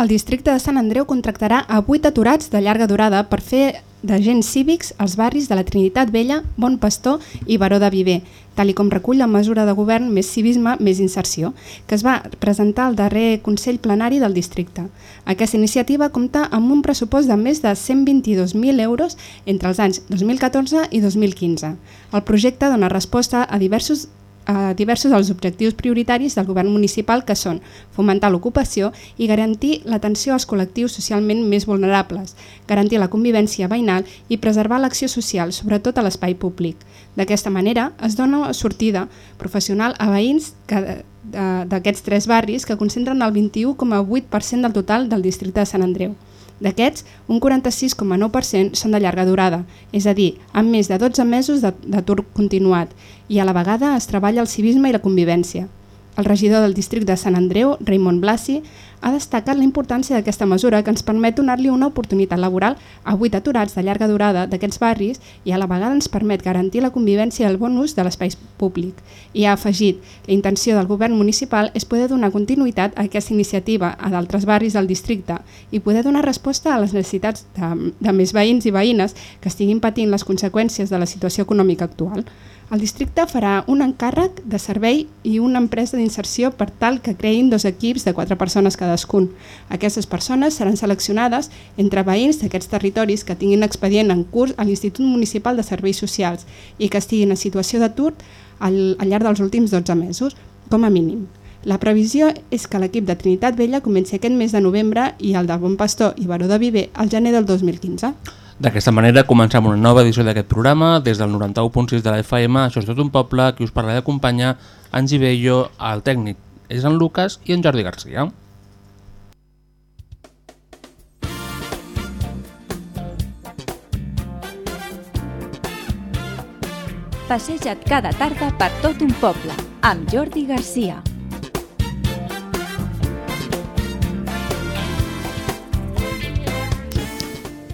El districte de Sant Andreu contractarà a 8 aturats de llarga durada per fer d'agents cívics als barris de la Trinitat Vella, Bon Pastor i Baró de Viver, tal com recull la mesura de govern Més Civisme, Més Inserció, que es va presentar al darrer Consell Plenari del districte. Aquesta iniciativa compta amb un pressupost de més de 122.000 euros entre els anys 2014 i 2015. El projecte dona resposta a diversos a diversos dels objectius prioritaris del govern municipal que són fomentar l'ocupació i garantir l'atenció als col·lectius socialment més vulnerables, garantir la convivència veïnal i preservar l'acció social, sobretot a l'espai públic. D'aquesta manera es dona sortida professional a veïns que- de- d'aquests tres barris que concentren el 21,8% del total del districte de Sant Andreu. D'aquests, un 46,9% són de llarga durada, és a dir, amb més de 12 mesos d'atur continuat, i a la vegada es treballa el civisme i la convivència. El regidor del districte de Sant Andreu, Raimon Blasi, ha destacat la importància d'aquesta mesura que ens permet donar-li una oportunitat laboral a 8 aturats de llarga durada d'aquests barris i a la vegada ens permet garantir la convivència i el bon ús de l'espai públic. I ha afegit, la intenció del govern municipal és poder donar continuïtat a aquesta iniciativa a d'altres barris del districte i poder donar resposta a les necessitats de, de més veïns i veïnes que estiguin patint les conseqüències de la situació econòmica actual. El districte farà un encàrrec de servei i una empresa d'inserció per tal que creïn dos equips de quatre persones cadascun. Aquestes persones seran seleccionades entre veïns d'aquests territoris que tinguin expedient en curs a l'Institut Municipal de Serveis Socials i que estiguin en situació d'atur al, al llarg dels últims 12 mesos, com a mínim. La previsió és que l'equip de Trinitat Vella comenci aquest mes de novembre i el de Bon Pastor i Baró de Viver al gener del 2015. D'aquesta manera comencem una nova edició d'aquest programa des del 91.6 de la FM, això és tot un poble, qui us parla d'acompanyar en Gibello, el tècnic és en Lucas i en Jordi Garcia. Passeja't cada tarda per tot un poble, amb Jordi Garcia.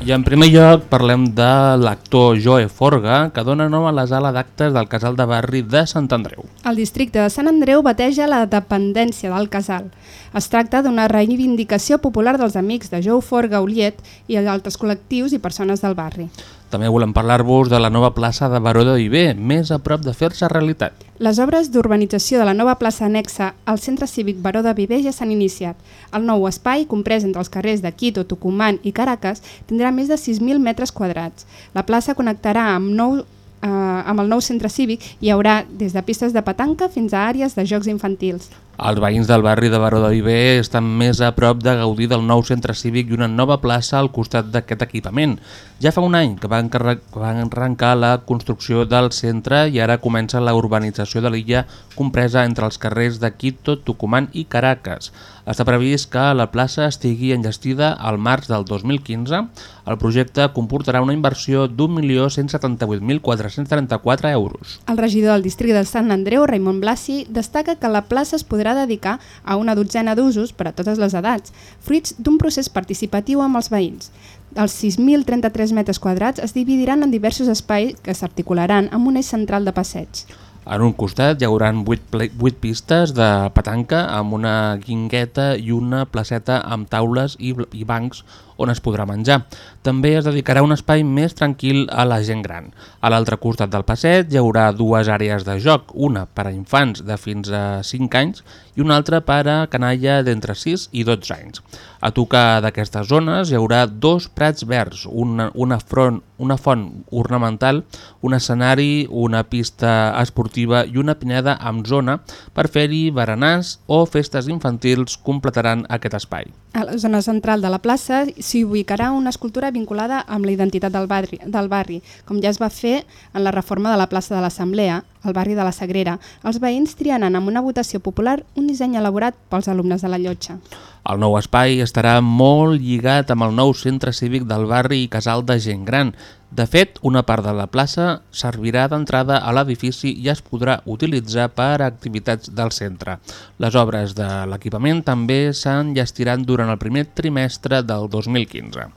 I en primer lloc parlem de l'actor Joe Forga, que dona nom a la sala d'actes del casal de barri de Sant Andreu. El districte de Sant Andreu bateja la dependència del casal. Es tracta d'una reivindicació popular dels amics de Jou Forga Uliet i d'altres col·lectius i persones del barri. També volem parlar-vos de la nova plaça de Baró de Viver, més a prop de fer-se realitat. Les obres d'urbanització de la nova plaça anexa al Centre Cívic Baró de Viver ja s'han iniciat. El nou espai, comprès entre els carrers de Quito, Tucumán i Caracas, tindrà més de 6.000 metres quadrats. La plaça connectarà amb, nou, eh, amb el nou centre cívic hi haurà des de pistes de petanca fins a àrees de jocs infantils. Els veïns del barri de Baró de Viver estan més a prop de gaudir del nou centre cívic i una nova plaça al costat d'aquest equipament. Ja fa un any que van, van arrencar la construcció del centre i ara comença la urbanització de l'illa compresa entre els carrers de Quito, Tucumán i Caracas. Està previst que la plaça estigui enllestida al març del 2015. El projecte comportarà una inversió d'1.178.434 euros. El regidor del districte de Sant Andreu, Raimon Blasi, destaca que la plaça es podrà dedicar a una dotzena d'usos per a totes les edats, fruits d'un procés participatiu amb els veïns. Els 6.033 metres quadrats es dividiran en diversos espais que s'articularan amb un eix central de passeig. En un costat hi haurà 8, 8 pistes de petanca amb una guingueta i una placeta amb taules i, i bancs on es podrà menjar. També es dedicarà un espai més tranquil a la gent gran. A l'altre costat del passeig hi haurà dues àrees de joc, una per a infants de fins a 5 anys i una altra per a canalla d'entre 6 i 12 anys. A tocar d'aquestes zones hi haurà dos prats verds, una, una, front, una font ornamental, un escenari, una pista esportiva i una pineda amb zona per fer-hi berenars o festes infantils completaran aquest espai. A la zona central de la plaça s'hi ubicarà una escultura vinculada amb la identitat del barri, del barri, com ja es va fer en la reforma de la plaça de l'Assemblea, al barri de la Sagrera. Els veïns trianen amb una votació popular un disseny elaborat pels alumnes de la llotja. El nou espai estarà molt lligat amb el nou centre cívic del barri i casal de gent gran. De fet, una part de la plaça servirà d'entrada a l'edifici i es podrà utilitzar per a activitats del centre. Les obres de l'equipament també s'enllestiran durant el primer trimestre del 2015.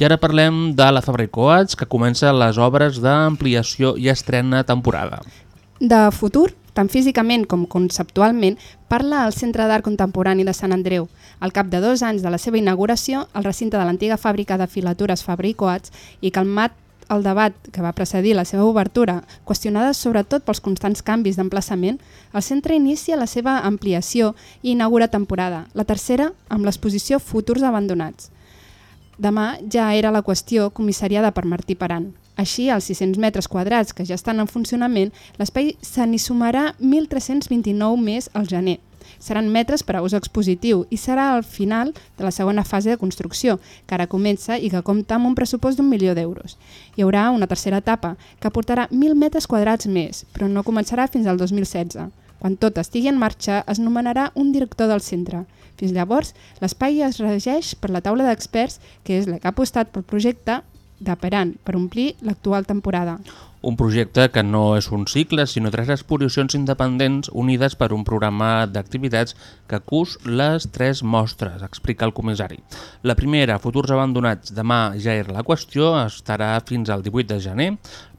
I ara parlem de la Fabra i Coats, que comença les obres d'ampliació i estrena temporada. De futur, tant físicament com conceptualment, parla el Centre d'Art Contemporani de Sant Andreu. Al cap de dos anys de la seva inauguració, el recinte de l'antiga fàbrica de filatures Fabra i calmat el debat que va precedir la seva obertura, qüestionada sobretot pels constants canvis d'emplaçament, el centre inicia la seva ampliació i inaugura temporada, la tercera amb l'exposició Futurs abandonats. Demà ja era la qüestió comissariada per Martí Paran. Així, als 600 metres quadrats que ja estan en funcionament, l'espai se n'hi sumarà 1.329 més al gener. Seran metres per a ús expositiu i serà al final de la segona fase de construcció, que ara comença i que compta amb un pressupost d'un milió d'euros. Hi haurà una tercera etapa, que aportarà 1.000 metres quadrats més, però no començarà fins al 2016. Quan tot estigui en marxa, es nomenarà un director del centre. Fins llavors, l'espai es regeix per la taula d'experts, que és la que ha apostat pel projecte de Peran per omplir l'actual temporada. Un projecte que no és un cicle, sinó tres exposicions independents unides per un programa d'activitats que cus les tres mostres, explica el comissari. La primera, Futurs abandonats, demà ja era la qüestió, estarà fins al 18 de gener,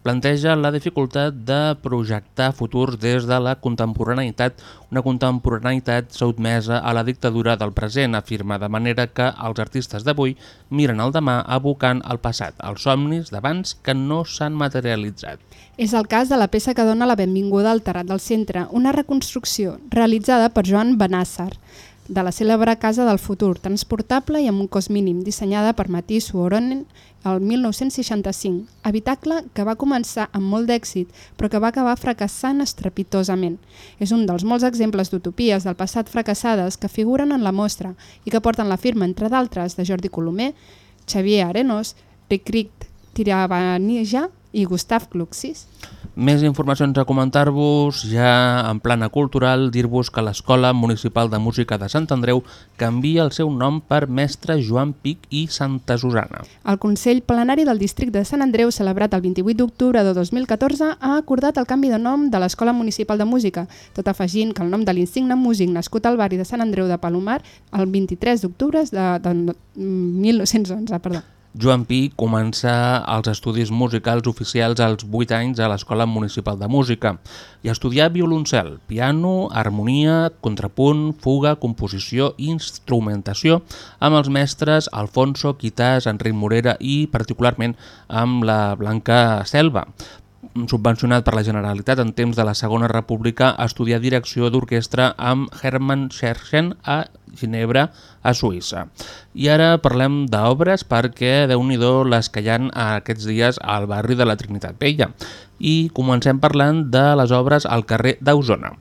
planteja la dificultat de projectar futurs des de la contemporaneïtat, una contemporaneïtat sotmesa a la dictadura del present, afirma, de manera que els artistes d'avui miren el demà abocant al passat, els somnis d'abans que no s'han materialitzat. És el cas de la peça que dona la benvinguda al Terrat del Centre, una reconstrucció realitzada per Joan Benàsser, de la cèlebre Casa del Futur, transportable i amb un cost mínim, dissenyada per Matisse Suoronen el 1965, habitacle que va començar amb molt d'èxit, però que va acabar fracassant estrepitosament. És un dels molts exemples d'utopies del passat fracassades que figuren en la mostra i que porten la firma, entre d'altres, de Jordi Colomer, Xavier Arenos, Ricric Tirabanija i Gustav Kluxis. Més informacions a comentar-vos, ja en plana cultural, dir-vos que l'Escola Municipal de Música de Sant Andreu canvia el seu nom per Mestre Joan Pic i Santa Susana. El Consell Plenari del Districte de Sant Andreu, celebrat el 28 d'octubre de 2014, ha acordat el canvi de nom de l'Escola Municipal de Música, tot afegint que el nom de l'insigne músic nascut al barri de Sant Andreu de Palomar el 23 d'octubre de, de, de 1911. Perdó. Joan Pi comença els estudis musicals oficials als 8 anys a l'Escola Municipal de Música i estudià violoncel, piano, harmonia, contrapunt, fuga, composició i instrumentació amb els mestres Alfonso Quitàs, Enric Morera i particularment amb la Blanca Selva subvencionat per la Generalitat en temps de la Segona República, estudià direcció d'orquestra amb Hermann Scherchen a Ginebra, a Suïssa. I ara parlem d'obres perquè, déu nhi les que hi ha aquests dies al barri de la Trinitat Vella. I comencem parlant de les obres al carrer d'Ausona.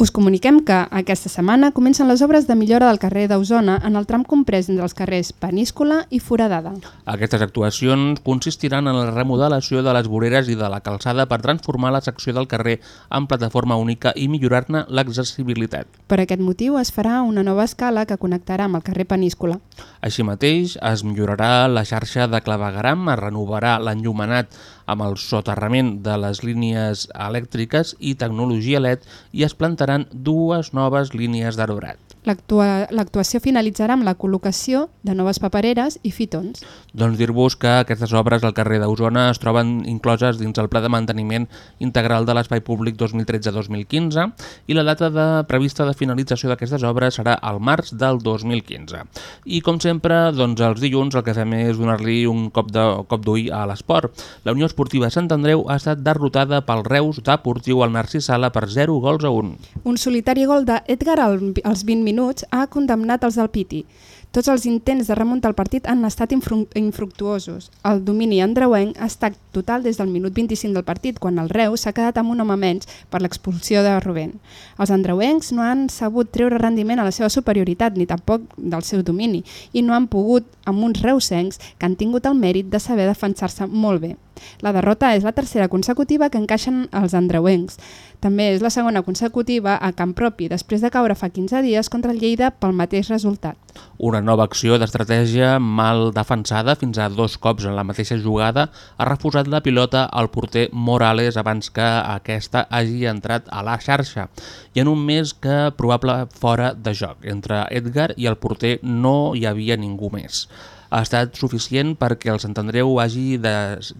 Us comuniquem que aquesta setmana comencen les obres de millora del carrer d'Ausona en el tram comprès entre els carrers Peníscola i Foradada. Aquestes actuacions consistiran en la remodelació de les voreres i de la calçada per transformar la secció del carrer en plataforma única i millorar-ne l'accessibilitat. Per aquest motiu es farà una nova escala que connectarà amb el carrer Peníscola. Així mateix, es millorarà la xarxa de clavegaram, es renovarà l'enllumenat amb el soterrament de les línies elèctriques i tecnologia LED i es plantaran dues noves línies d'arbrat. L'actuació finalitzarà amb la col·locació de noves papereres i fitons. Doncs dir-vos que aquestes obres al carrer d'Osona es troben incloses dins el Pla de Manteniment Integral de l'Espai Públic 2013-2015 i la data de, prevista de finalització d'aquestes obres serà al març del 2015. I com sempre, doncs els dilluns el que fem és donar-li un cop d'ull a l'esport. La Unió Esportiva Sant Andreu ha estat derrotada pel Reus Deportiu al Narcís Sala per 0 gols a 1. Un solitari gol d'Edgar als 20 minuts ha condemnat els del Piti. Tots els intents de remuntar el partit han estat infru infructuosos. El domini andreuenc ha estat total des del minut 25 del partit, quan el Reus s'ha quedat amb un home menys per l'expulsió de Rubén. Els andreuencs no han sabut treure rendiment a la seva superioritat ni tampoc del seu domini i no han pogut amb uns reusencs que han tingut el mèrit de saber defensar-se molt bé. La derrota és la tercera consecutiva que encaixen els andreuencs. També és la segona consecutiva a camp propi, després de caure fa 15 dies contra el Lleida pel mateix resultat. Una nova acció d'estratègia mal defensada fins a dos cops en la mateixa jugada ha refusat la pilota al porter Morales abans que aquesta hagi entrat a la xarxa i en un mes que probable fora de joc. Entre Edgar i el porter no hi havia ningú més ha estat suficient perquè el Sant Andreu hagi de,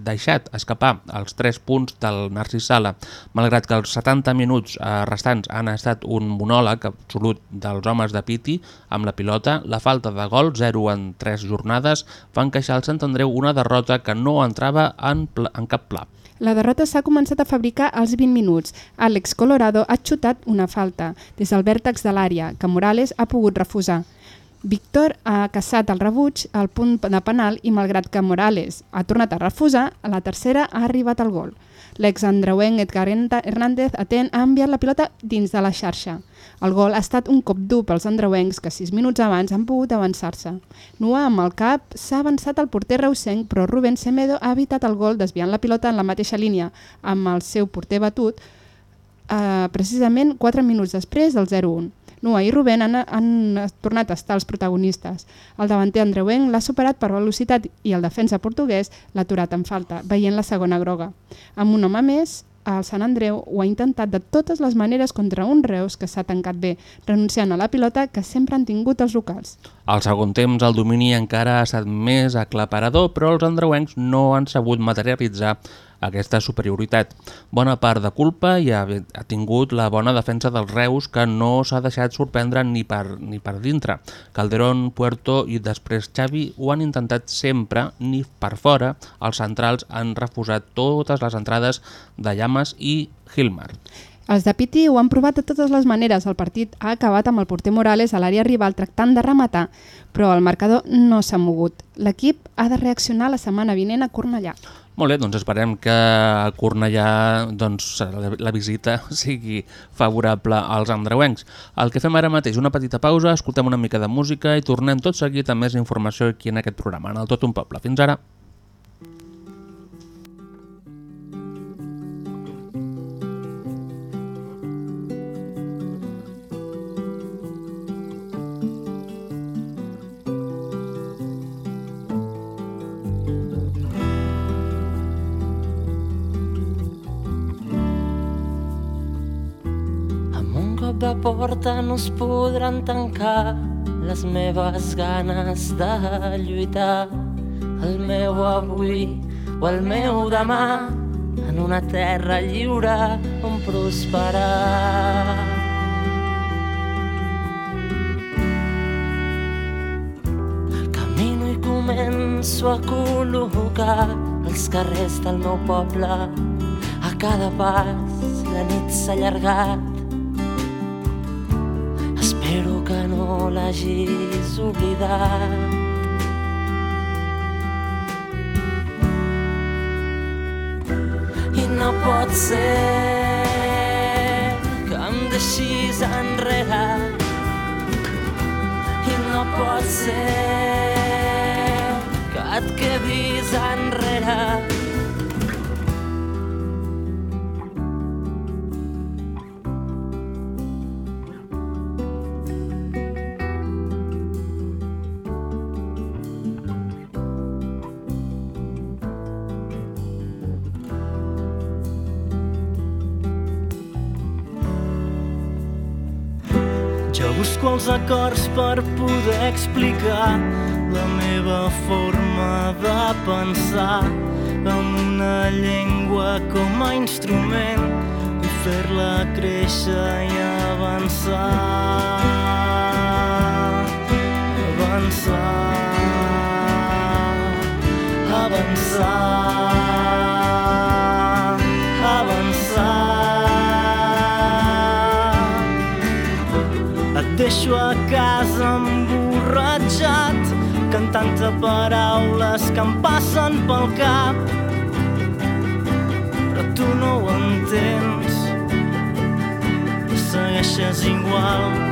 deixat escapar els 3 punts del Narcís Sala, malgrat que els 70 minuts eh, restants han estat un monòleg absolut dels homes de Piti amb la pilota, la falta de gol, 0 en 3 jornades, va encaixar al Sant Andreu una derrota que no entrava en, en cap pla. La derrota s'ha començat a fabricar als 20 minuts. Àlex Colorado ha xutat una falta des del vèrtex de l'àrea, que Morales ha pogut refusar. Víctor ha caçat el rebuig al punt de penal i malgrat que Morales ha tornat a refusar, a la tercera ha arribat el gol. L'exandreuenc Edgar Hernández atent ha enviat la pilota dins de la xarxa. El gol ha estat un cop dur pels andreuencs que sis minuts abans han pogut avançar-se. Nua amb el cap s'ha avançat el porter reusenc però Rubén Semedo ha evitat el gol desviant la pilota en la mateixa línia amb el seu porter batut eh, precisament 4 minuts després del 0-1. Nua i Rubén han, han tornat a estar els protagonistes. El davanter andreuenc l'ha superat per velocitat i el defensa portuguès l'ha aturat en falta, veient la segona groga. Amb un home més, el Sant Andreu ho ha intentat de totes les maneres contra un Reus que s'ha tancat bé, renunciant a la pilota que sempre han tingut els locals. Al segon temps el domini encara ha estat més aclaparador, però els andreuencs no han sabut materialitzar aquesta superioritat. Bona part de culpa hi ha, ha tingut la bona defensa dels Reus que no s'ha deixat sorprendre ni per, ni per dintre. Calderón, Puerto i després Xavi ho han intentat sempre, ni per fora. Els centrals han refusat totes les entrades de Llames i Gilmar. Els de Piti ho han provat de totes les maneres. El partit ha acabat amb el porter Morales a l'àrea rival tractant de rematar, però el marcador no s'ha mogut. L'equip ha de reaccionar la setmana vinent a Cornellà. Molt bé, doncs esperem que a Cornellà doncs, la visita sigui favorable als andreuencs. El que fem ara mateix, una petita pausa, escoltem una mica de música i tornem tot seguit amb més informació aquí en aquest programa, en el Tot un Poble. Fins ara. De porta no es podran tancar les meves ganes de lluitar. El meu avui o el meu demà en una terra lliure on prosperar. Camino i començo a col·locar els carrers del meu poble. A cada pas la nit s'ha allargat Que no l'hagis oblidat. I no pot ser que em deixis enrere. I no pot ser que et quedis enrere. Acords per poder explicar la meva forma de pensar amb una llengua com a instrument i fer-la créixer i. Avançar. Avançar. Avançar. Deixo a casa emborratxat cantant-te paraules que em passen pel cap. Però tu no ho entens, segueixes igual.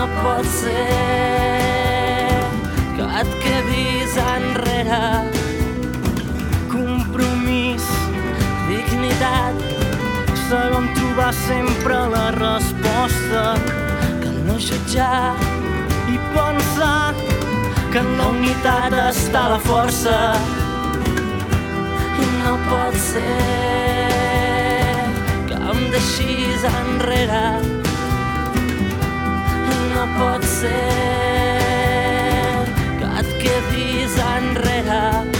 No pot ser que et quedis enrere. Compromís dignitat sabem trobar sempre la resposta. Que no jutjar i pensar que en la unitat està la força. I no pot ser que em deixis enrere pot ser que et quedis enrere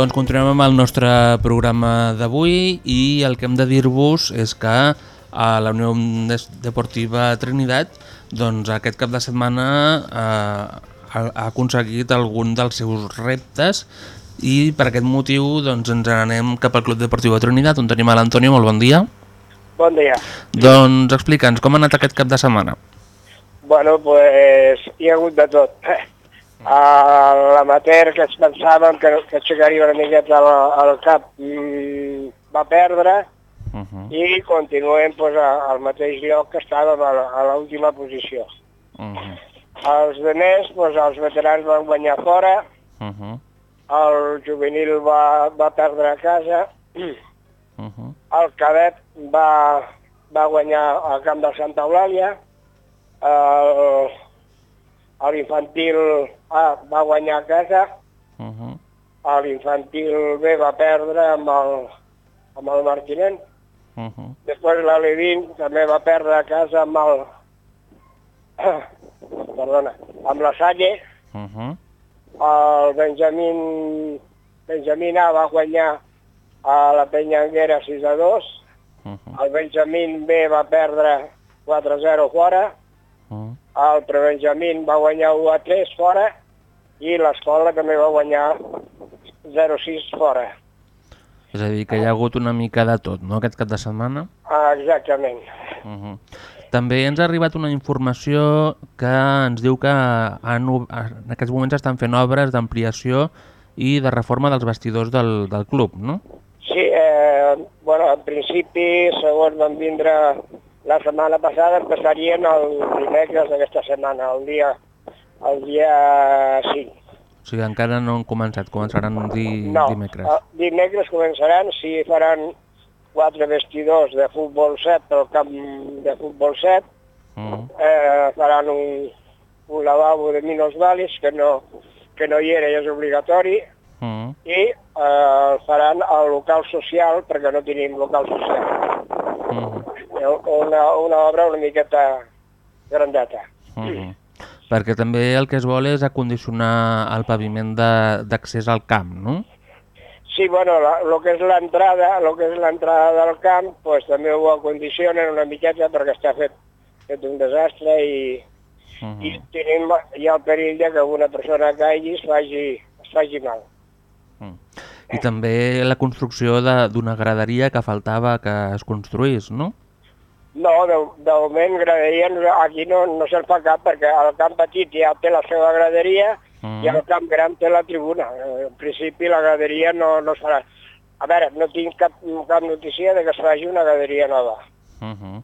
Doncs continuem amb el nostre programa d'avui i el que hem de dir-vos és que a la Unió Deportiva Trinidad doncs aquest cap de setmana eh, ha, ha aconseguit algun dels seus reptes i per aquest motiu doncs, ens anem cap al Club Deportiu de Trinidad on tenim a l'Antonio, molt bon dia. Bon dia. Doncs explica'ns, com ha anat aquest cap de setmana? Bueno, pues hi ha hagut de tot. A l'amater que es pensàvem que, que aixecaria una miqueta al, al cap mm, va perdre Uh -huh. i continuem pues, a, al mateix lloc que estàvem a, l'última posició. Uh -huh. Els demés, pues, els veterans van guanyar fora, Uh -huh. el juvenil va, va perdre a casa, Uh -huh. el cadet va, va guanyar al camp de Santa Eulàlia, el, l'infantil A va guanyar a casa, Uh -huh. l'infantil B va perdre amb el, amb el Martinent, Uh -huh. després l'Alevín també va perdre a casa amb el, perdona, amb la Salle, Uh -huh. el Benjamín, Benjamín A va guanyar a la Penya Anguera 6 a 2, Uh -huh. el Benjamín B va perdre 4 a 0 fora, Uh -huh. el Prebenjamín va guanyar 1 a 3 fora i l'escola també va guanyar 0 a 6 fora. És a dir, que hi ha hagut una mica de tot, no?, aquest cap de setmana. Ah, exactament. Uh -huh. També ens ha arribat una informació que ens diu que en, en aquests moments estan fent obres d'ampliació i de reforma dels vestidors del, del club, no? Sí, eh, bueno, en principi, segons van vindre la setmana passada, empezarien el dimecres d'aquesta setmana, el dia, el dia 5. O sigui, encara no han començat, començaran di, No, dimecres. el dimecres començaran, si faran quatre vestidors de futbol 7 al camp de futbol 7, Uh eh, faran un, un lavabo de minusvalis que no, que no hi era i és obligatori, -huh. i eh, faran al local social, perquè no tenim local social. Uh -huh. Una, una obra una miqueta grandeta. Uh -huh. Perquè també el que es vol és acondicionar el paviment d'accés al camp, no? Sí, bueno, el que és l'entrada, lo que és l'entrada del camp, pues, també ho acondicionen una miqueta perquè està fet, fet un desastre i, Uh -huh. i tenim, hi ha el perill de que una persona caigui i es faci, es faci mal. I també la construcció d'una graderia que faltava que es construís, no? No, de, de moment graderia aquí no, no se'n fa cap perquè el camp petit ja té la seva graderia Mm. i el camp gran té la tribuna. Eh, En principi la graderia no, no es farà. A veure, no tinc cap, cap notícia de que es faci una graderia nova. Uh -huh.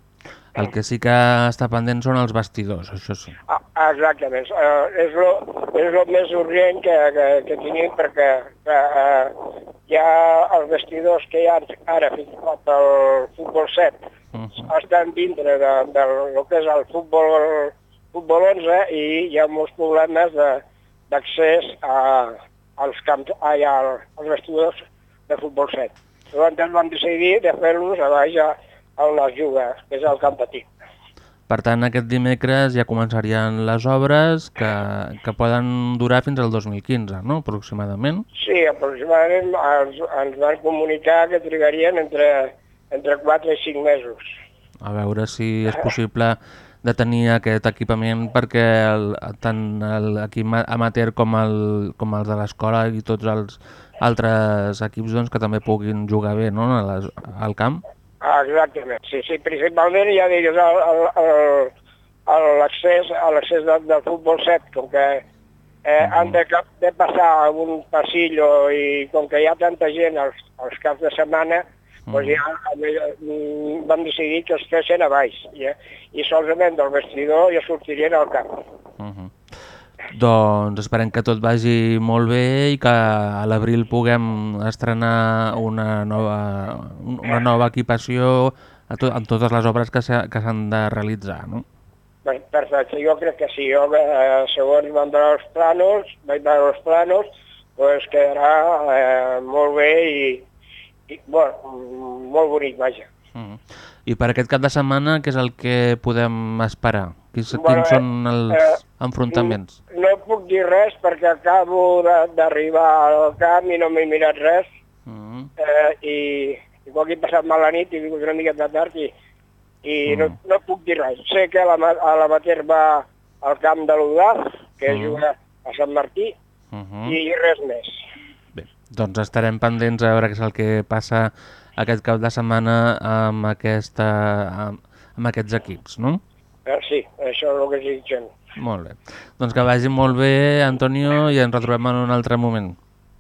El que sí que està pendent són els vestidors, això sí. Ah, exactament. Uh, és lo, és lo més urgent que, que, que tenim perquè que, uh, hi ha els vestidors que hi ha ara fins i tot el futbol 7 Uh -huh. estan dintre de, de lo que és el futbol, futbol 11 i hi ha molts problemes de- d'accés a, als camps, ai, al, als vestidors de futbol 7. Llavors van decidir de fer-los a baix a, a on es juga, que és el camp petit. Per tant, aquest dimecres ja començarien les obres que, que poden durar fins al 2015, no?, aproximadament. Sí, aproximadament ens, ens van comunicar que trigarien entre, entre 4 i 5 mesos. A veure si és possible de tenir aquest equipament perquè el, tant l'equip amateur com el, com el de l'escola i tots els altres equips doncs, que també puguin jugar bé no? a les, al camp. Ah, exactament, sí, sí, principalment ja digues l'accés a l'accés de, del futbol 7, com que eh, han de, de passar un passillo i com que hi ha tanta gent als, als caps de setmana, doncs ja mm, vam decidir que es fessin a baix i, i solament del vestidor ja sortirien al camp. Uh -huh. Doncs esperem que tot vagi molt bé i que a l'abril puguem estrenar una nova, una nova equipació a to amb totes les obres que s'ha- que s'han de realitzar. No? Bé, perfecte, jo crec que sí. Jo, eh, segons van veure els planos, vaig veure els planos, doncs quedarà eh, molt bé i, i bueno, mm, molt bonic, vaja. Mm. I per aquest cap de setmana, què és el que podem esperar? Quins, Bueno, quins són els eh, enfrontaments? No puc dir res perquè acabo de- d'arribar al camp i no m'he mirat res Mm. eh, i, i quan he passat mal la nit i vingut una miqueta tard i, i no, no puc dir res. Sé que la, a l'amater va al camp de l'Udaf, que Mm. juga a Sant Martí, Uh -huh. i res més. Doncs estarem pendents a veure què és el que passa aquest cap de setmana amb, aquesta, amb, amb aquests equips, no? Eh, sí, això és el que dient. Molt bé. Doncs que vagi molt bé, Antonio, i ens retrobem en un altre moment.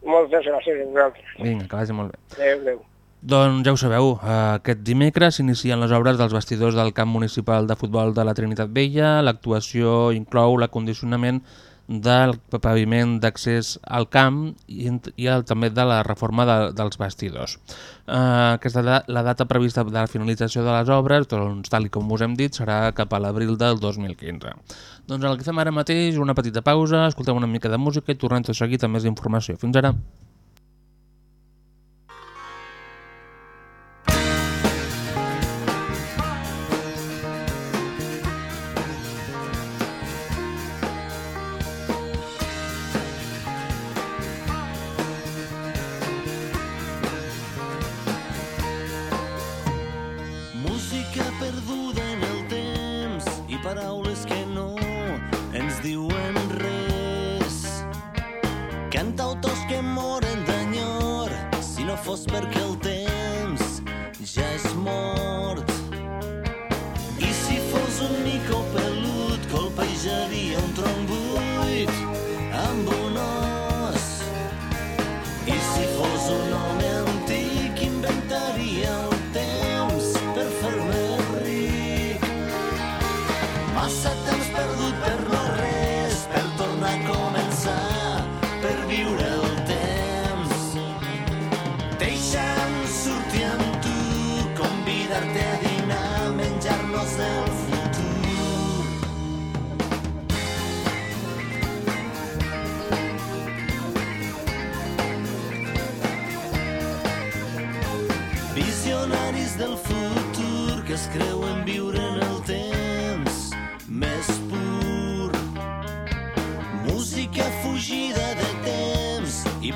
Moltes gràcies a vosaltres. Vinga, que vagi molt bé. Adéu, adéu. Doncs ja ho sabeu, aquest dimecres s'inicien les obres dels vestidors del camp municipal de futbol de la Trinitat Vella. L'actuació inclou l'acondicionament del paviment d'accés al camp i, i el, també de la reforma de, dels vestidors. Eh, aquesta da, la data prevista de la finalització de les obres, doncs, tal com us hem dit, serà cap a l'abril del 2015. Doncs el que fem ara mateix, una petita pausa, escoltem una mica de música i tornem tot seguit amb més informació. Fins ara.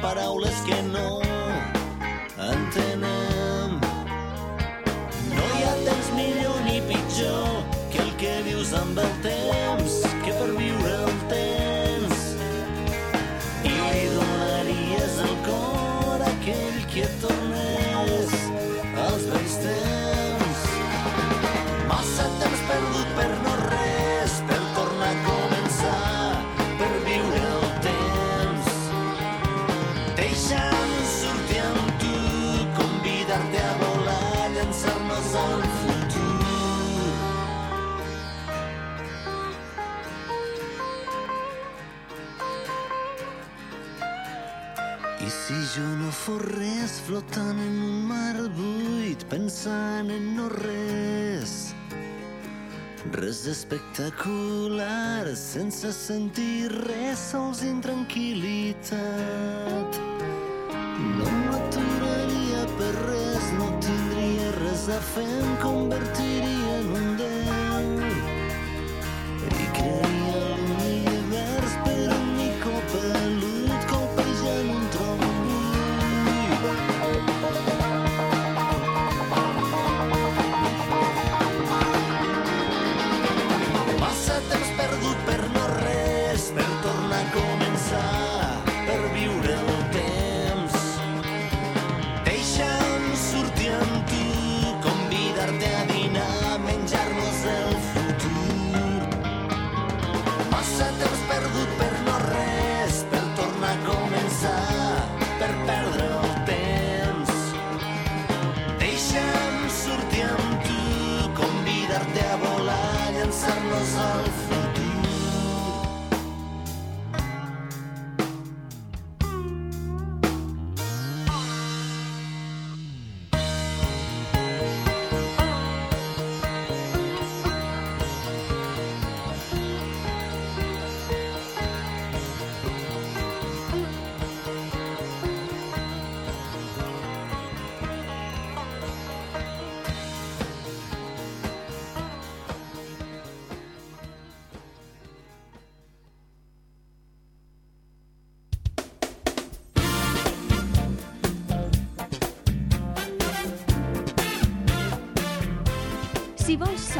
Paraules que no fos res flotant en un mar buit pensant en no res. Res espectacular sense sentir res sols intranquil·litat No m'aturaria per res, no tindria res a fer, em convertiria en un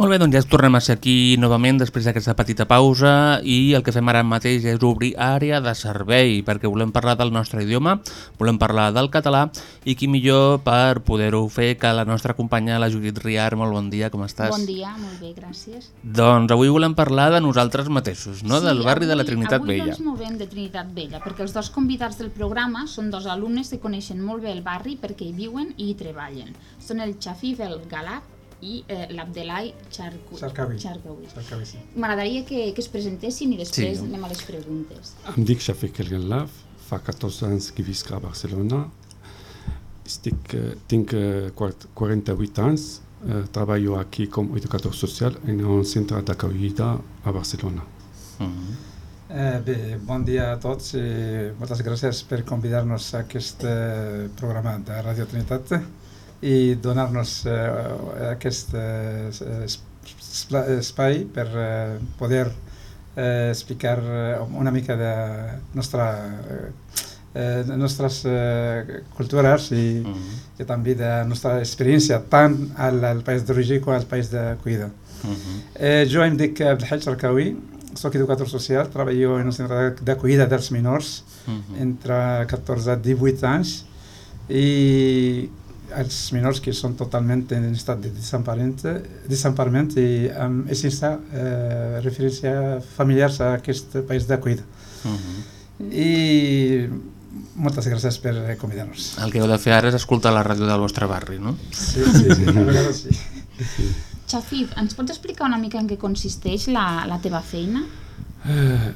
Molt bé, doncs ja tornem a ser aquí novament després d'aquesta petita pausa i el que fem ara mateix és obrir àrea de servei perquè volem parlar del nostre idioma, volem parlar del català i qui millor per poder-ho fer que la nostra companya, la Judit Riar. Molt bon dia, com estàs? Bon dia, molt bé, gràcies. Doncs avui volem parlar de nosaltres mateixos, no? del barri de la Trinitat avui Vella. Avui doncs movem de Trinitat Vella, perquè els dos convidats del programa són dos alumnes que coneixen molt bé el barri perquè hi viuen i hi treballen. Són el Xafif El Galat i eh, l'Abdelai sí. M'agradaria que, que es presentessin i després Sí. anem a les preguntes. Em dic Shafik El Gallaf, fa 14 anys que visc a Barcelona. Estic, eh, tinc eh, quart- 48 anys, eh, treballo aquí com educador social en un centre d'acollida a Barcelona. Eh, bé, bon dia a tots i moltes gràcies per convidar-nos a aquest eh, programa de Radio Trinitat i donar-nos eh, aquest eh, espai per eh, poder eh, explicar eh, una mica de nostra eh, de nostres eh, cultures i, i també de la nostra experiència tant al, al país d'origen com al país d'acollida. Eh, jo em dic Abdelhaj Arkawi, soc educador social, treballo en un centre d'acollida dels menors entre 14 i 18 anys i els menors que són totalment en estat de desemparament, i amb és sense eh, referència familiars a aquest país d'acollida. I moltes gràcies per convidar-nos. El que heu de fer ara és escoltar la ràdio del vostre barri, no? Sí, sí, sí, a vegades sí. Xafif, ens pots explicar una mica en què consisteix la, la teva feina? Eh,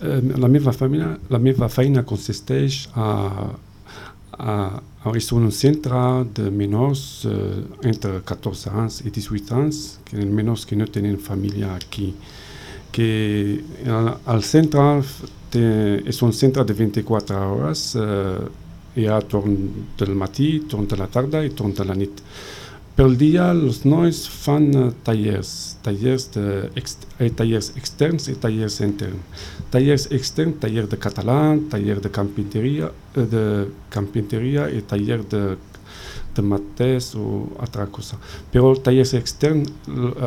eh, la meva feina, la meva feina consisteix a, a, a és un centre de menors eh, entre 14 anys i 18 anys, que menors que no tenen família aquí. Que al, al centre té, és un centre de 24 hores, eh, hi ha torn del matí, torn de la tarda i torn de la nit. Pel dia els nois fan uh, tallers, tallers, de ex, eh, tallers externs i tallers interns. Tallers externs, taller de català, taller de carpinteria, eh, de carpinteria i taller de, de matès o altra cosa. Però tallers externs,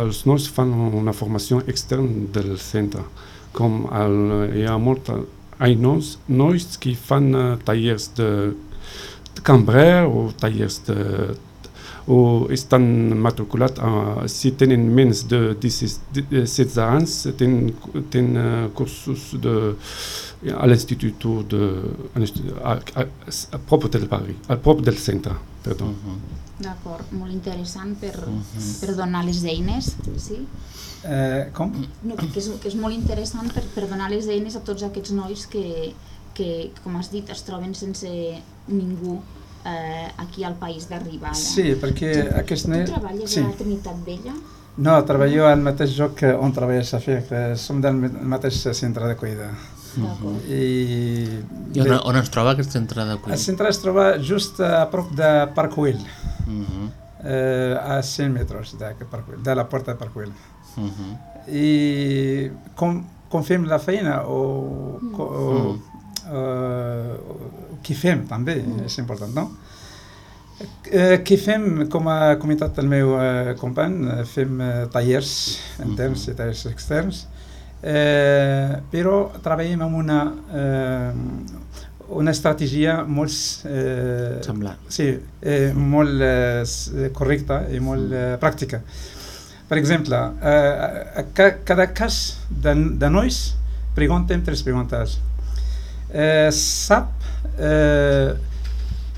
els nois fan una formació externa del centre. Com el, hi ha molta, hi nois, nois que fan uh, de, de cambrer o tallers de o estan matriculats, uh, si tenen menys de 16 de- de 16 anys, tenen, tenen uh, cursos de, a l'institut de, a a, a, a, propi del barri, al propi del centre, perdó. D'acord, molt interessant per, per donar les eines, sí? Eh, com? No, que, és, que és molt interessant per, per donar les eines a tots aquests nois que, que, com has dit, es troben sense ningú eh, aquí al país d'arribada. Sí, perquè aquest Tu nen... treballes Sí. a la Trinitat Vella? No, treballo al mateix lloc que on treballa Safia, que som del mateix centre d'acollida. D'acord. I, I on, on es troba aquest centre El d'acollida? centre es troba just a prop de Parkwell, Mhm, eh, a 100 metres de, de la porta de Parkwell. mhm. I com, com fem la feina o, o, Mm. eh, o què fem també, és important, no? Eh, què fem, com ha comentat el meu eh, company, eh, fem eh, tallers interns i tallers externs, eh, però treballem amb una, eh, una estratègia molt... Eh, Semblant. Sí, eh, molt eh, correcta i molt eh, pràctica. Per exemple, eh, a ca- cada cas de, de nois preguntem tres preguntes. Eh, sap, eh,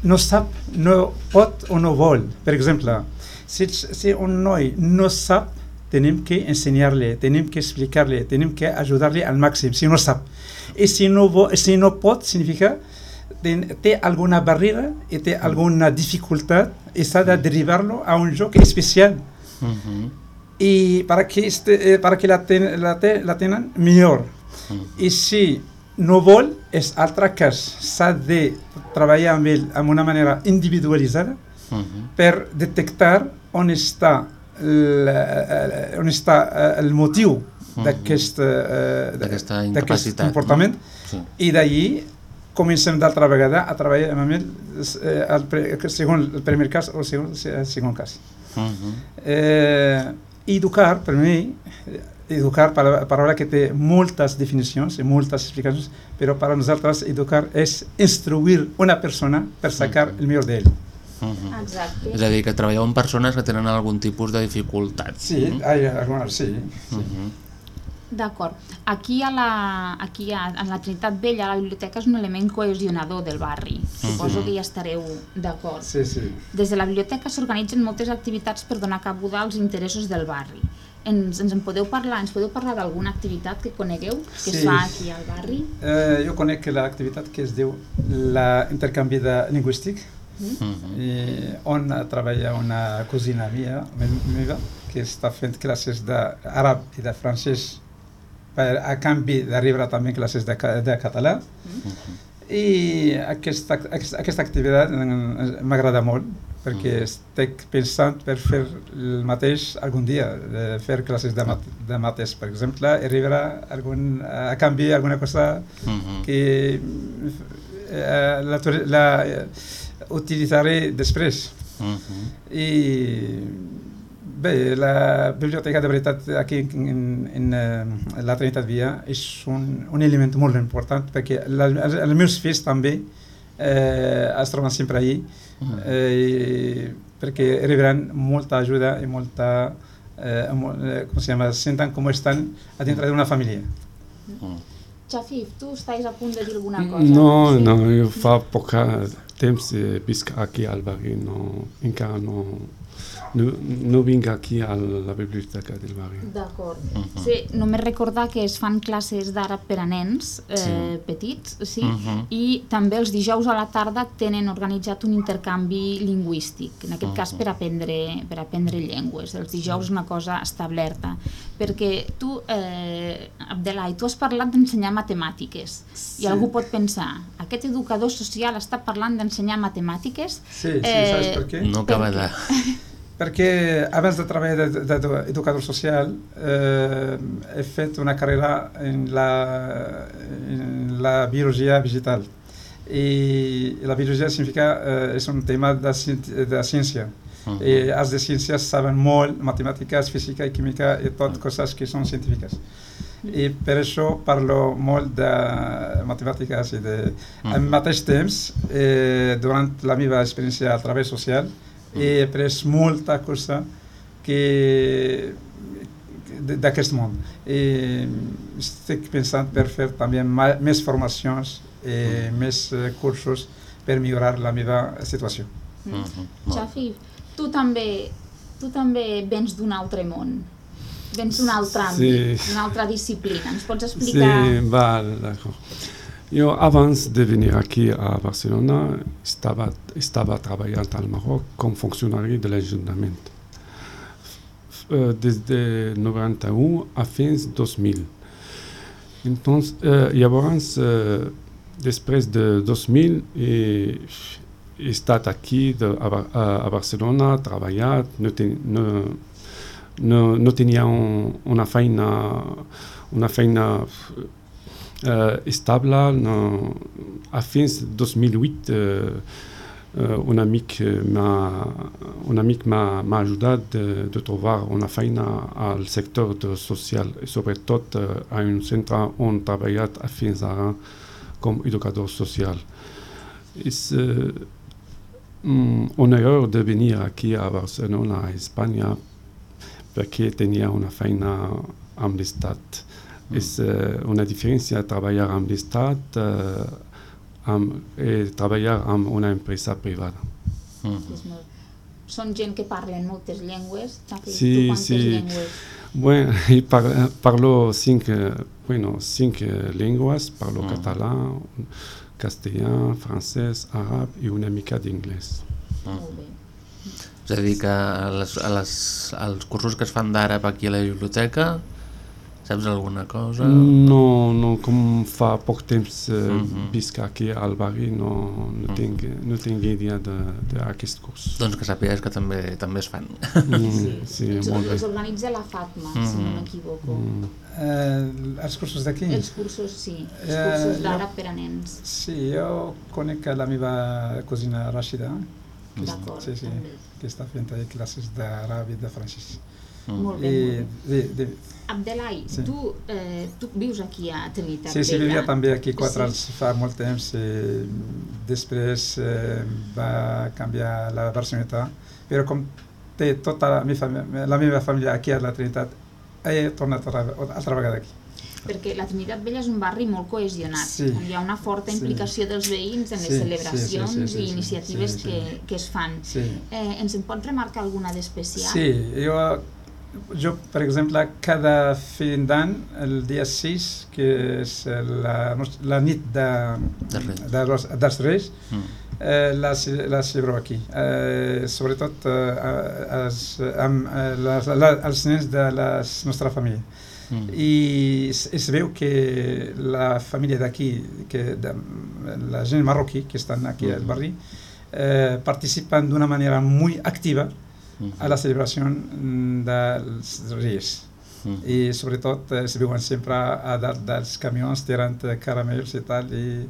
no sap, no pot o no vol. Per exemple, si, si un noi no sap, tenim que ensenyar-li, tenim que explicar-li, tenim que ajudar-li al màxim, si no sap. I si no, vo, si no pot, significa ten- té alguna barrera i té alguna dificultat i s'ha de derivar-lo a un joc especial Mhm. y para que, este, eh, para que la, ten, la, te, la tenen millor. I si no vol, és altre cas. S'ha de treballar amb ell amb una manera individualitzada Mhm. per detectar on està, el, eh, on està eh, el motiu d'aquest eh, D'aquesta d'aquest incapacitat, comportament Sí. i d'allí comencem d'altra vegada a treballar amb ell el, pre- segons el primer cas o el segon, el segon cas. Mhm. Eh, educar, per mi, educar, para- paraula que té moltes definicions i moltes explicacions, però per a nosaltres educar és instruir una persona per sacar el millor d'ell. Mhm. Exacte. És a dir, que treballeu amb persones que tenen algun tipus de dificultat. Sí, hay algunes, sí. Mhm. D'acord. Aquí, a la, aquí a, a la Trinitat Vella, la biblioteca és un element cohesionador del barri. Suposo que hi estareu d'acord. Sí, sí. Des de la biblioteca s'organitzen moltes activitats per donar cabuda als interessos del barri. Ens, ens en podeu parlar? Ens podeu parlar d'alguna activitat que conegueu que es Sí. fa aquí al barri? Eh, jo conec l'activitat que es diu l'intercanvi de lingüístic, i on treballa una cosina mia, me- meva, que està fent classes d'àrab i de francès per, a canvi de rebre també classes de, de català. I aquesta, aquesta, aquesta activitat eh, m'agrada molt perquè estic pensant per fer el mateix algun dia, de fer classes de, mat de mates, per exemple, arribarà algun, a canvi alguna cosa Mhm. que eh, la, la eh, utilitzaré després. Mhm. I bé, la biblioteca de veritat aquí en, en, en eh, la Trinitat Via és un, un element molt important perquè la, els, meus fills també eh, es troben sempre allí eh, perquè rebran molta ajuda i molta eh, eh, com se llama, senten com estan a dintre d'una família. Xafif, tu estàs a punt de dir alguna cosa? No, no, jo fa poc temps visc aquí al barri, no, encara no, no, no vinc aquí a la biblioteca del barri. D'acord. Mhm. Sí, només recordar que es fan classes d'àrab per a nens eh, Sí. petits, sí, Mhm. i també els dijous a la tarda tenen organitzat un intercanvi lingüístic, en aquest cas Mhm. per aprendre, per aprendre llengües. Els dijous és una cosa establerta, perquè tu, eh, Abdelai, tu has parlat d'ensenyar matemàtiques, Sí. i algú pot pensar, aquest educador social està parlant d'ensenyar matemàtiques? Sí, sí, saps per què? No acaba de... Perquè abans de treballar d'educador social eh, he fet una carrera en la, en la biologia vegetal. I la biologia significa, eh, és un tema de, de ciència. Mhm. I els de ciències saben molt matemàtiques, física i química i tot coses que són científiques. I per això parlo molt de matemàtiques i de... Al mateix temps, eh, durant la meva experiència al treball social, he après molta cosa que d'aquest món. I estic pensant per fer també més formacions i més eh, cursos per millorar la meva situació. Xafif, tu també, tu també vens d'un altre món, vens d'un altre Sí. àmbit, d'una altra disciplina. Ens pots explicar? Sí, vale, d'accord. Yo abans de venir aquí a Barcelona estaba, estaba trabajando al Marroc como funcionario del ayuntamiento. F- eh, Desde 91 a fins 2000. Entonces, eh, llavors, eh, després de 2000, he, he estat aquí de, a, Bar- a, a Barcelona, treballat, no, ten, no, no, no tenia un, una feina, una feina estable. No, a fins 2008 eh, eh, un amic m'ha un amic m'ha ajudat de, de una al sector social i sobretot eh, a un centre on treballat fins social. És eh, mm, un error de venir aquí a a tenia una feina amb l'Estat. És eh, una diferència treballar amb l'Estat eh, amb, eh, treballar amb una empresa privada. Molt... Són gent que parlen moltes llengües. Xafif, tu Sí, quantes sí. llengües? Bueno, y par- parlo cinco, bueno, cinco lenguas, parlo Mm. català, castellà, francès, àrab i una mica d'inglès. Molt bé. És a dir, que a les, a les, als cursos que es fan d'àrab aquí a la biblioteca, saps alguna cosa? No, no, com fa poc temps eh, Mhm. visc aquí al barri, no, no, tinc, no tinc idea d'aquest curs. Doncs que sàpigues que també també es fan. Mm, sí, Els, molt bé. els organitza la Fatma, si no Mhm. m'equivoco. Eh, els cursos d'aquí? Els cursos, sí. Els Eh, cursos jo- d'àrab per a nens. Sí, jo conec la meva cosina Rashida, D'acord, sí, sí, també. que està fent classes d'àrab i de francès. Molt bé, I, molt de, de, Abdelai, Sí. tu, eh, tu vius aquí a Trinitat sí, sí, Vella. vivia també aquí quatre Sí. anys fa molt temps i després eh, va canviar la Barceloneta, però com té tota la, meva, família, la meva família aquí a la Trinitat, he tornat altra, vegada aquí. Perquè la Trinitat Vella és un barri molt cohesionat, Sí. on hi ha una forta Sí. implicació dels veïns en les Sí, sí, celebracions sí, sí, sí, i sí, iniciatives sí, sí. Que, que es fan. Sí. Eh, ens en pots remarcar alguna d'especial? Sí, jo, jo, per exemple, cada fin d'any, el dia 6, que és la, la nit de, de los, dels Reis, eh, la, la celebro aquí. Eh, sobretot eh, els, amb eh, la, els nens de la nostra família. Mm. I es, es veu que la família d'aquí, que de, la gent marroquí que estan aquí al Mhm. barri, eh, participen d'una manera muy activa a la celebració mm, dels Reis. Mhm. I sobretot eh, es viuen sempre a dalt dels camions tirant caramels i tal, i,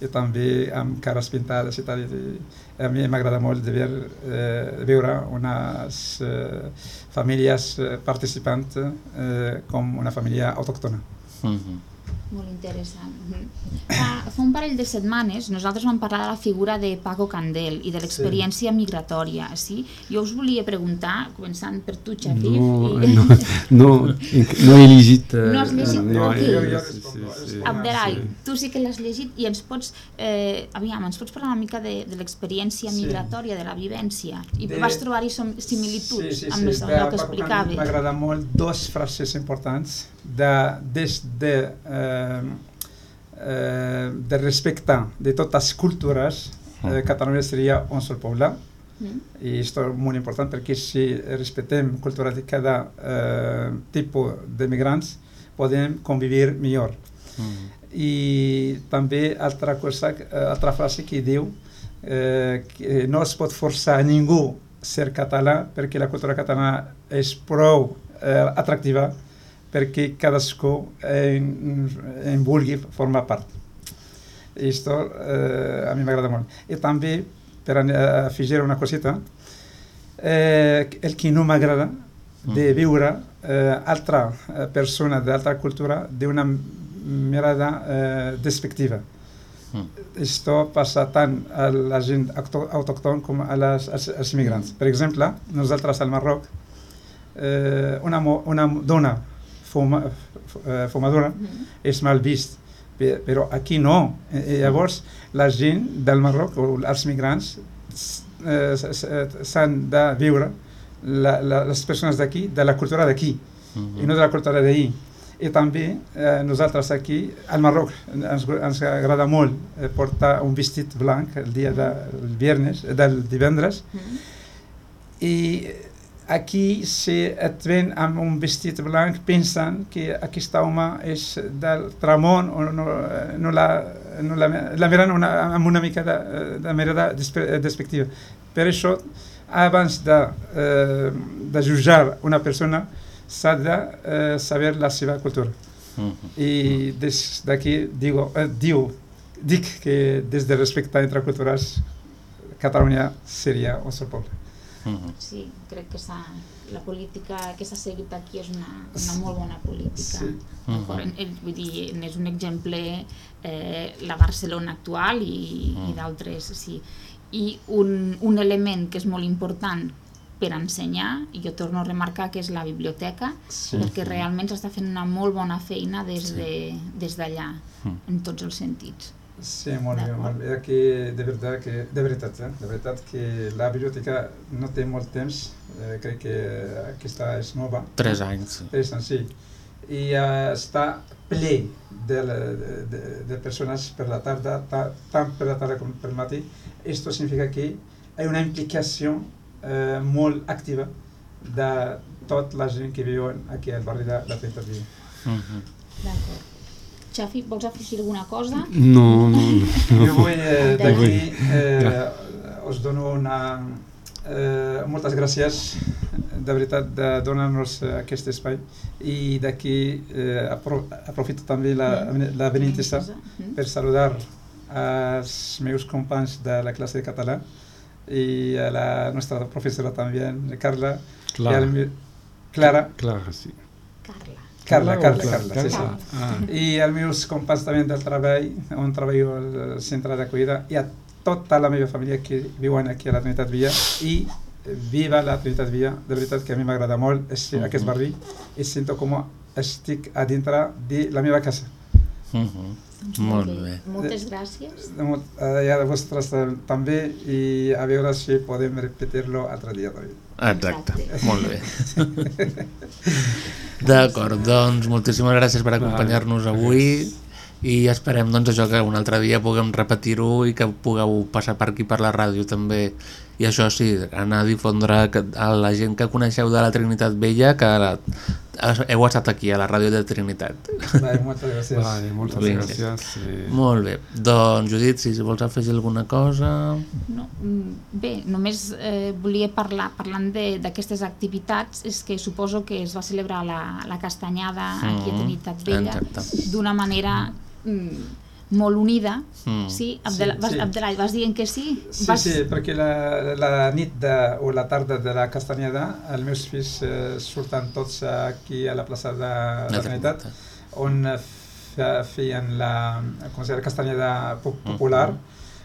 i també amb cares pintades i tal. I, a mi m'agrada molt de ver, eh, veure unes eh, famílies eh, participants eh, com una família autòctona. Mhm. Molt interessant. Mhm. Fa, fa un parell de setmanes nosaltres vam parlar de la figura de Paco Candel i de l'experiència migratòria. Sí? Jo us volia preguntar, començant per tu, Xafi. No, i... no, no, no he llegit... eh, No has llegit? no, Ok. eh, sí, sí, sí. Sí. tu sí que l'has llegit i ens pots, eh, aviam, ens pots parlar una mica de, de l'experiència Sí. migratòria, de la vivència. I De- vas trobar-hi similituds Sí, sí, amb sí. De allò que explicaves. Candel M'agrada molt dos frases importants de, des de, eh, eh, de respectar de totes les cultures eh, Catalunya seria un sol poble Mm. i això és molt important perquè si respectem cultura de cada eh, tipus de migrants podem convivir millor. Mhm. I també altra cosa, eh, altra frase que diu eh, que no es pot forçar a ningú a ser català perquè la cultura catalana és prou eh, atractiva perquè cadascú en, en vulgui formar part. I això eh, a mi m'agrada molt. I també, per afegir una coseta, eh, el que no m'agrada de viure eh, altra eh, persona d'altra cultura d'una mirada eh, despectiva. Això passa tant a la gent autòctona com a les, als, als migrants. Per exemple, nosaltres al Marroc, eh, una, una dona fuma, f- eh, fumadora és mal vist, Pe- però aquí no. Eh, eh, llavors, la gent del Marroc, o els migrants, s'han de viure, la, la, les persones d'aquí, de la cultura d'aquí, i no de la cultura d'ahir. I també eh, nosaltres aquí, al Marroc, ens, ens agrada molt portar un vestit blanc el dia de, el viernes, del divendres, i aquí si et ven amb un vestit blanc pensen que aquest home és del tramón o no, no, la, no la, la miren una, amb una mica de, de mirada despe- despectiva. Per això, abans de, eh, de jutjar una persona, s'ha de eh, saber la seva cultura. Mhm. I des d'aquí digo, eh, diu, dic que des de respecte entre cultures, Catalunya seria un sol poble. Mhm. Sí, crec que la política que s'ha seguit aquí és una, una molt bona política. Sí. D'acord? Mhm. Eh, Vull dir, n'és un exemple eh, la Barcelona actual i, i d'altres, sí. I un, un element que és molt important per ensenyar, i jo torno a remarcar que és la biblioteca, Sí. perquè realment s'està fent una molt bona feina des de des d'allà, Mm. en tots els sentits. Sí, molt bé, molt bé. Que de veritat, que, de veritat, eh? de veritat que la biblioteca no té molt temps, eh, crec que aquesta és nova. Tres anys. sí. Tres anys, sí. I eh, està ple de, de, de, de persones per la tarda, ta, tant per la tarda com per matí. Esto significa que hi ha una implicació eh, molt activa de tota la gent que viu aquí al barri de la Trinitat Vella. Mhm. D'acord. Xafi, vols afegir alguna cosa? No, no, no. Jo vull eh, d'aquí eh, us dono una... Eh, moltes gràcies de veritat de donar-nos eh, aquest espai i d'aquí eh, apro aprofito també la, la benintesa Mhm. per saludar els meus companys de la classe de català i a la nostra professora també, Carla. Clara. i al Clara. Clara, sí. Carla. Carla, Carla Carla? Carla, sí, sí. Ah. I els meus companys també del treball, on treballo al centre d'acollida, i a tota la meva família que viuen aquí a la Trinitat Villa i viva la Trinitat Villa, de veritat que a mi m'agrada molt és, Mhm. aquest barri i sento com estic a dintre de la meva casa. Mhm. Doncs Molt bé. Moltes gràcies. De molt- eh, a vosaltres tam- també i a veure si podem repetir-lo altre dia també. Exacte, molt bé. D'acord, doncs moltíssimes gràcies per acompanyar-nos avui i esperem doncs això que un altre dia puguem repetir-ho i que pugueu passar per aquí per la ràdio també I això sí, anar a difondre a la gent que coneixeu de la Trinitat Vella que la, heu estat aquí a la ràdio de Trinitat. Vale, moltes gràcies. Vale, moltes Vinga. gràcies. Eh, Molt bé. Doncs, Judit, si vols afegir alguna cosa... No, mm, bé, només eh, volia parlar, parlant de- d'aquestes activitats, és que suposo que es va celebrar la, la castanyada aquí a Mhm, Trinitat Vella d'una manera mm, molt unida. Mm. Sí, Abdel, Sí, vas, sí. Abdelai, vas dient que sí? Sí, vas... sí, perquè la, la nit de, o la tarda de la castanyada els meus fills eh, surten tots aquí a la plaça de la Trinitat on eh, fe- feien la, com la castanyada po- Mm-hmm.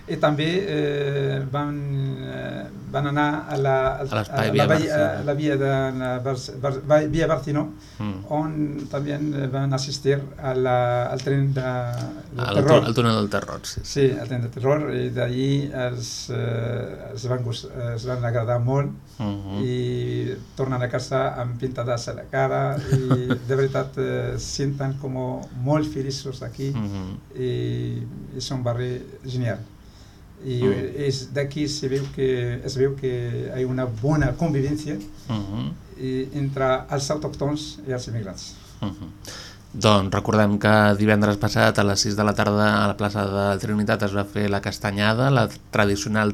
I també eh, van, eh, van anar a la, a, A a la, Barcino. a la via de la Bar- Bar- Bar- Via Barcino Mm. on també van assistir a la, al tren de, de Al, terror. al túnel del terror, sí. Sí, el tren de terror, i d'allí els, eh, els, van, els van agradar molt Mhm. i tornen a casa amb pintades a la cara i de veritat eh, senten com molt feliços aquí Mhm. i és un barri genial. I Mm. és d'aquí se veu que, es veu que hi ha una bona convivència Mhm. i, entre els autòctons i els immigrants. Mhm. Doncs recordem que divendres passat a les 6 de la tarda a la plaça de Trinitat es va fer la castanyada, la tradicional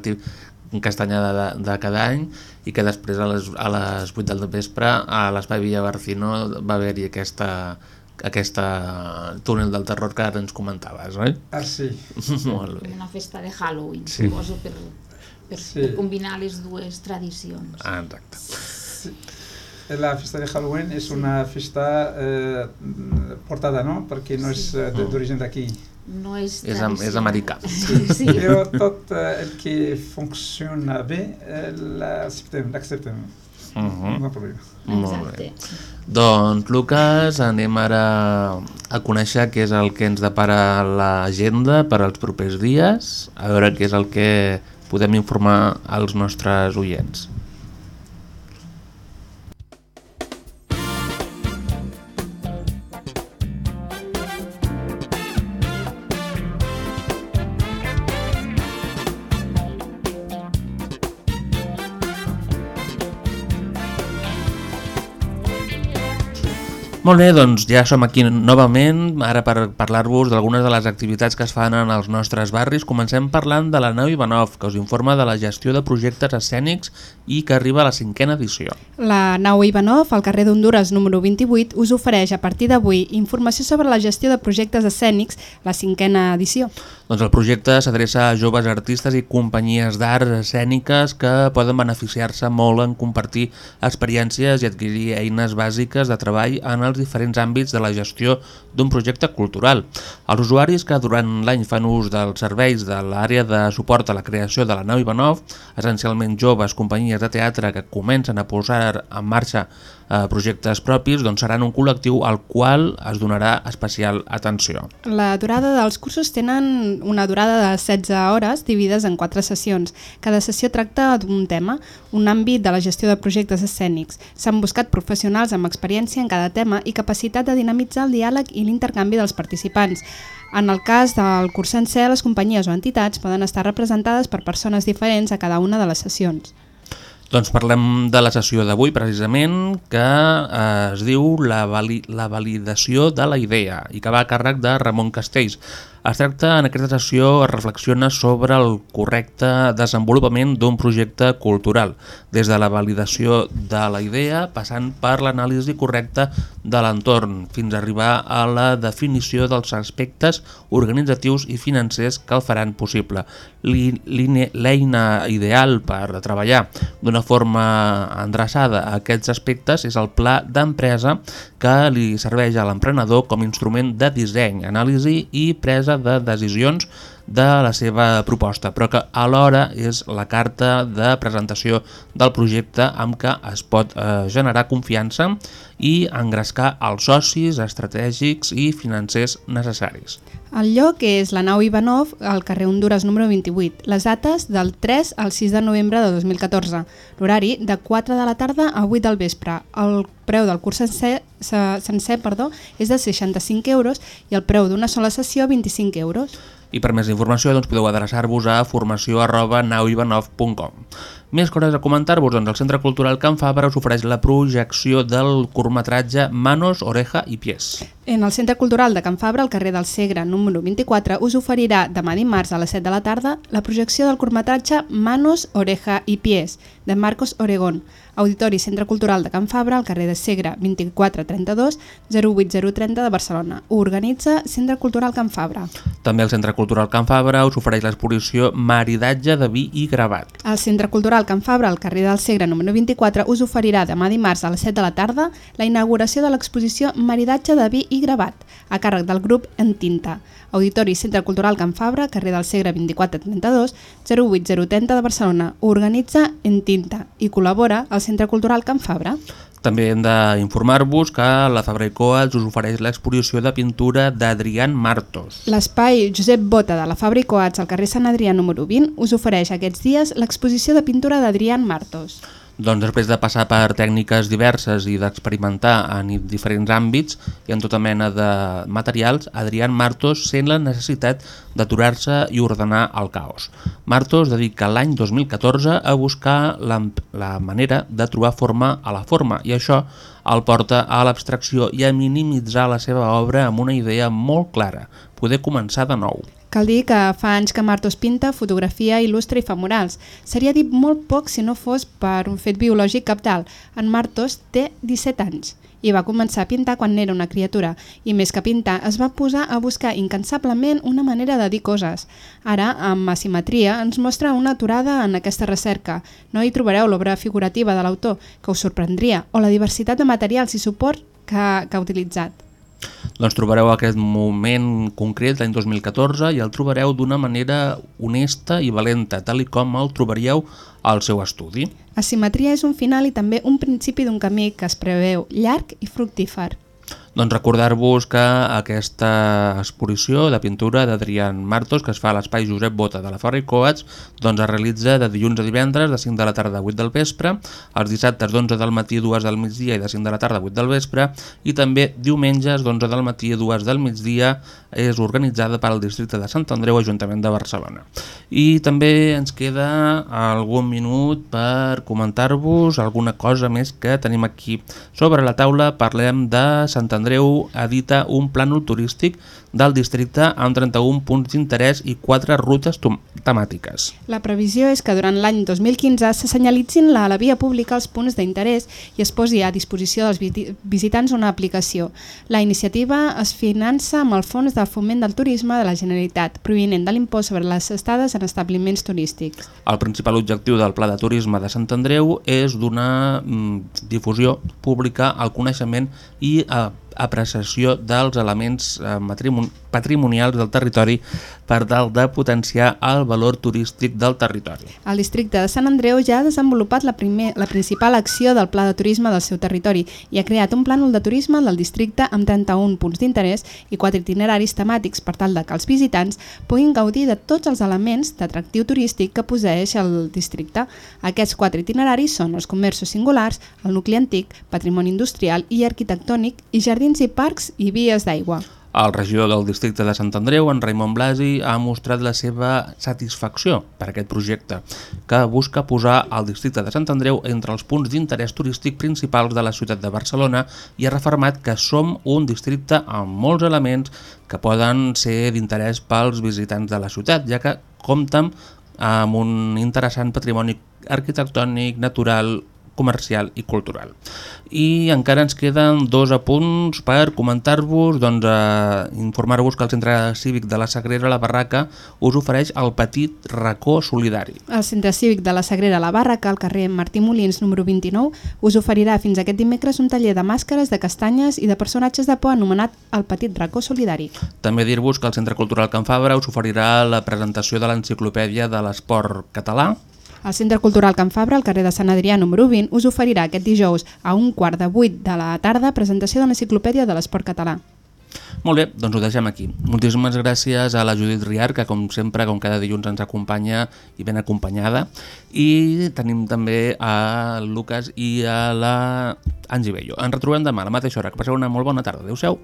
castanyada de, de cada any i que després a les, a les 8 del vespre a l'Espai Villa Barcino va haver-hi aquesta, aquesta túnel del terror que ara ens comentaves, oi? Ah, sí. Molt bé. Una festa de Halloween, Sí. suposo, per, per, Sí. per combinar les dues tradicions. Ah, exacte. La festa de Halloween és una festa eh, portada, no? Perquè no és eh, de- d'origen d'aquí. No és És, am- és americà. Sí, sí. Però tot eh, el que funciona bé eh, l'acceptem, l'acceptem. No hi ha problema. Molt bé. Doncs, Lucas, anem ara a conèixer què és el que ens depara l'agenda per als propers dies, a veure què és el que podem informar als nostres oients. Molt bé, doncs ja som aquí novament, ara per parlar-vos d'algunes de les activitats que es fan en els nostres barris. Comencem parlant de la nau Ivanov, que us informa de la gestió de projectes escènics i que arriba a la cinquena edició. La nau Ivanov, al carrer d'Honduras número 28, us ofereix a partir d'avui informació sobre la gestió de projectes escènics, la cinquena edició. Doncs el projecte s'adreça a joves artistes i companyies d'art escèniques que poden beneficiar-se molt en compartir experiències i adquirir eines bàsiques de treball en els diferents àmbits de la gestió d'un projecte cultural. Els usuaris que durant l'any fan ús dels serveis de l'àrea de suport a la creació de la nau Ivanov, essencialment joves companyies de teatre que comencen a posar en marxa eh, projectes propis, doncs seran un col·lectiu al qual es donarà especial atenció. La durada dels cursos tenen una durada de 16 hores dividides en quatre sessions. Cada sessió tracta d'un tema, un àmbit de la gestió de projectes escènics. S'han buscat professionals amb experiència en cada tema i capacitat de dinamitzar el diàleg i l'intercanvi dels participants. En el cas del curs sencer, les companyies o entitats poden estar representades per persones diferents a cada una de les sessions. Doncs parlem de la sessió d'avui, precisament, que eh, es diu la, vali la validació de la idea i que va a càrrec de Ramon Castells. Es tracta, en aquesta sessió, es reflexiona sobre el correcte desenvolupament d'un projecte cultural, des de la validació de la idea, passant per l'anàlisi correcta de l'entorn, fins a arribar a la definició dels aspectes organitzatius i financers que el faran possible. L'eina ideal per treballar d'una forma endreçada a aquests aspectes és el pla d'empresa que li serveix a l'emprenedor com a instrument de disseny, anàlisi i presa de decisions de la seva proposta, però que alhora és la carta de presentació del projecte amb què es pot eh, generar confiança i engrescar els socis estratègics i financers necessaris. El lloc és la nau Ivanov al carrer Honduras número 28. Les dates del 3 al 6 de novembre de 2014. L'horari de 4 de la tarda a 8 del vespre. El preu del curs sencer, se- sencer perdó, és de 65 euros i el preu d'una sola sessió 25 euros. I per més informació doncs, podeu adreçar-vos a formació arroba. Més coses a comentar-vos, doncs el Centre Cultural Can Fabra us ofereix la projecció del curtmetratge Manos, Oreja i Pies. En el Centre Cultural de Can Fabra, al carrer del Segre, número 24, us oferirà demà dimarts a les 7 de la tarda la projecció del curtmetratge Manos, Oreja i Pies, de Marcos Oregón, Auditori Centre Cultural de Can Fabra, al carrer de Segre 2432 08030 de Barcelona. Ho organitza Centre Cultural Can Fabra. També el Centre Cultural Can Fabra us ofereix l'exposició Maridatge de vi i gravat. El Centre Cultural Can Fabra, al carrer del Segre número 24, us oferirà demà dimarts a les 7 de la tarda la inauguració de l'exposició Maridatge de vi i gravat, a càrrec del grup En Tinta. Auditori Centre Cultural Can Fabra, carrer del Segre 2432 08030 de Barcelona. Organitza En Tinta i col·labora el Centre Cultural Can Fabra. També hem d'informar-vos que la Fabra i Coats us ofereix l'exposició de pintura d'Adrián Martos. L'espai Josep Bota de la Fabra i Coats al carrer Sant Adrià número 20 us ofereix aquests dies l'exposició de pintura d'Adrián Martos. Doncs després de passar per tècniques diverses i d'experimentar en diferents àmbits i en tota mena de materials, Adrián Martos sent la necessitat d'aturar-se i ordenar el caos. Martos dedica l'any 2014 a buscar la, la manera de trobar forma a la forma i això el porta a l'abstracció i a minimitzar la seva obra amb una idea molt clara, poder començar de nou. Cal dir que fa anys que Martos pinta, fotografia, il·lustra i fa murals. Seria dit molt poc si no fos per un fet biològic capdalt. En Martos té 17 anys i va començar a pintar quan era una criatura i més que pintar es va posar a buscar incansablement una manera de dir coses. Ara, amb asimetria, ens mostra una aturada en aquesta recerca. No hi trobareu l'obra figurativa de l'autor, que us sorprendria, o la diversitat de materials i suport que, que ha utilitzat. Doncs trobareu aquest moment concret l'any 2014 i el trobareu d'una manera honesta i valenta, tal i com el trobaríeu al seu estudi. Asimetria és un final i també un principi d'un camí que es preveu llarg i fructífer. Doncs recordar-vos que aquesta exposició de pintura d'Adrián Martos, que es fa a l'espai Josep Bota de la Ferra i Coats, doncs es realitza de dilluns a divendres de 5 de la tarda a 8 del vespre, els dissabtes d'11 del matí a 2 del migdia i de 5 de la tarda a 8 del vespre, i també diumenges d'11 del matí a 2 del migdia és organitzada per al districte de Sant Andreu, Ajuntament de Barcelona. I també ens queda algun minut per comentar-vos alguna cosa més que tenim aquí sobre la taula. Parlem de Sant Andreu edita un plànol turístic del districte amb 31 punts d'interès i 4 rutes temàtiques. La previsió és que durant l'any 2015 se senyalitzin a la via pública els punts d'interès i es posi a disposició dels visitants una aplicació. La iniciativa es finança amb el Fons de Foment del Turisme de la Generalitat, provinent de l'impost sobre les estades en establiments turístics. El principal objectiu del Pla de Turisme de Sant Andreu és donar mm, difusió pública al coneixement i a apreciació dels elements eh, patrimonials del territori per tal de potenciar el valor turístic del territori. El districte de Sant Andreu ja ha desenvolupat la, primer, la principal acció del pla de turisme del seu territori i ha creat un plànol de turisme del districte amb 31 punts d'interès i quatre itineraris temàtics per tal de que els visitants puguin gaudir de tots els elements d'atractiu turístic que posseix el districte. Aquests quatre itineraris són els comerços singulars, el nucli antic, patrimoni industrial i arquitectònic i jardins i parcs i vies d'aigua. El regidor del districte de Sant Andreu, en Raimon Blasi, ha mostrat la seva satisfacció per aquest projecte, que busca posar el districte de Sant Andreu entre els punts d'interès turístic principals de la ciutat de Barcelona i ha refermat que som un districte amb molts elements que poden ser d'interès pels visitants de la ciutat, ja que compten amb un interessant patrimoni arquitectònic, natural, comercial i cultural. I encara ens queden dos apunts per comentar-vos, doncs eh, informar-vos que el Centre Cívic de la Sagrera La Barraca us ofereix el petit racó solidari. El Centre Cívic de la Sagrera La Barraca, al carrer Martí Molins número 29, us oferirà fins aquest dimecres un taller de màscares, de castanyes i de personatges de por anomenat el petit racó solidari. També dir-vos que el Centre Cultural Can Fabra us oferirà la presentació de l'enciclopèdia de l'esport català, el Centre Cultural Can Fabra, al carrer de Sant Adrià número 20, us oferirà aquest dijous a un quart de vuit de la tarda presentació de l'enciclopèdia de l'esport català. Molt bé, doncs ho deixem aquí. Moltíssimes gràcies a la Judit Riar, que com sempre, com cada dilluns ens acompanya i ben acompanyada. I tenim també a Lucas i a la Angie Bello. Ens retrobem demà a la mateixa hora. Que passeu una molt bona tarda. Adéu-siau.